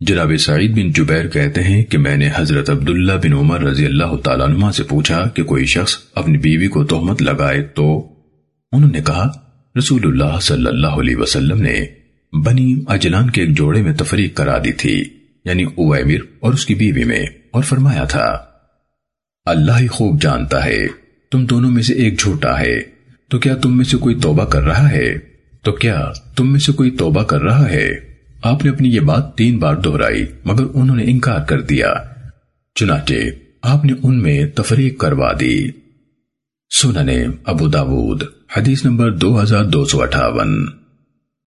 جناب سعید بن جبیر کہتے ہیں کہ میں نے حضرت عبداللہ بن عمر رضی اللہ تعالیٰ عنہ سے پوچھا کہ کوئی شخص اپنی بیوی کو تہمت لگائے تو انہوں نے کہا، رسول اللہ صلی اللہ علیہ وسلم نے بنی اجلان کے ایک جوڑے میں تفریق کرا دی تھی یعنی اویمر اور اس کی بیوی میں، اور فرمایا تھا، اللہ ہی خوب جانتا ہے، تم دونوں میں سے ایک جھوٹا ہے، تو کیا تم میں سے کوئی توبہ کر رہا ہے؟ تو کیا تم میں سے کوئی توبہ کر رہا ہے؟ آپ نے اپنی یہ بات تین بار دہرائی، مگر انہوں نے انکار کر دیا۔ چنانچہ، آپ نے ان میں تفریق کروا دی۔ سننے ابو داود، حدیث نمبر دو ہزار دو سو اٹھاون۔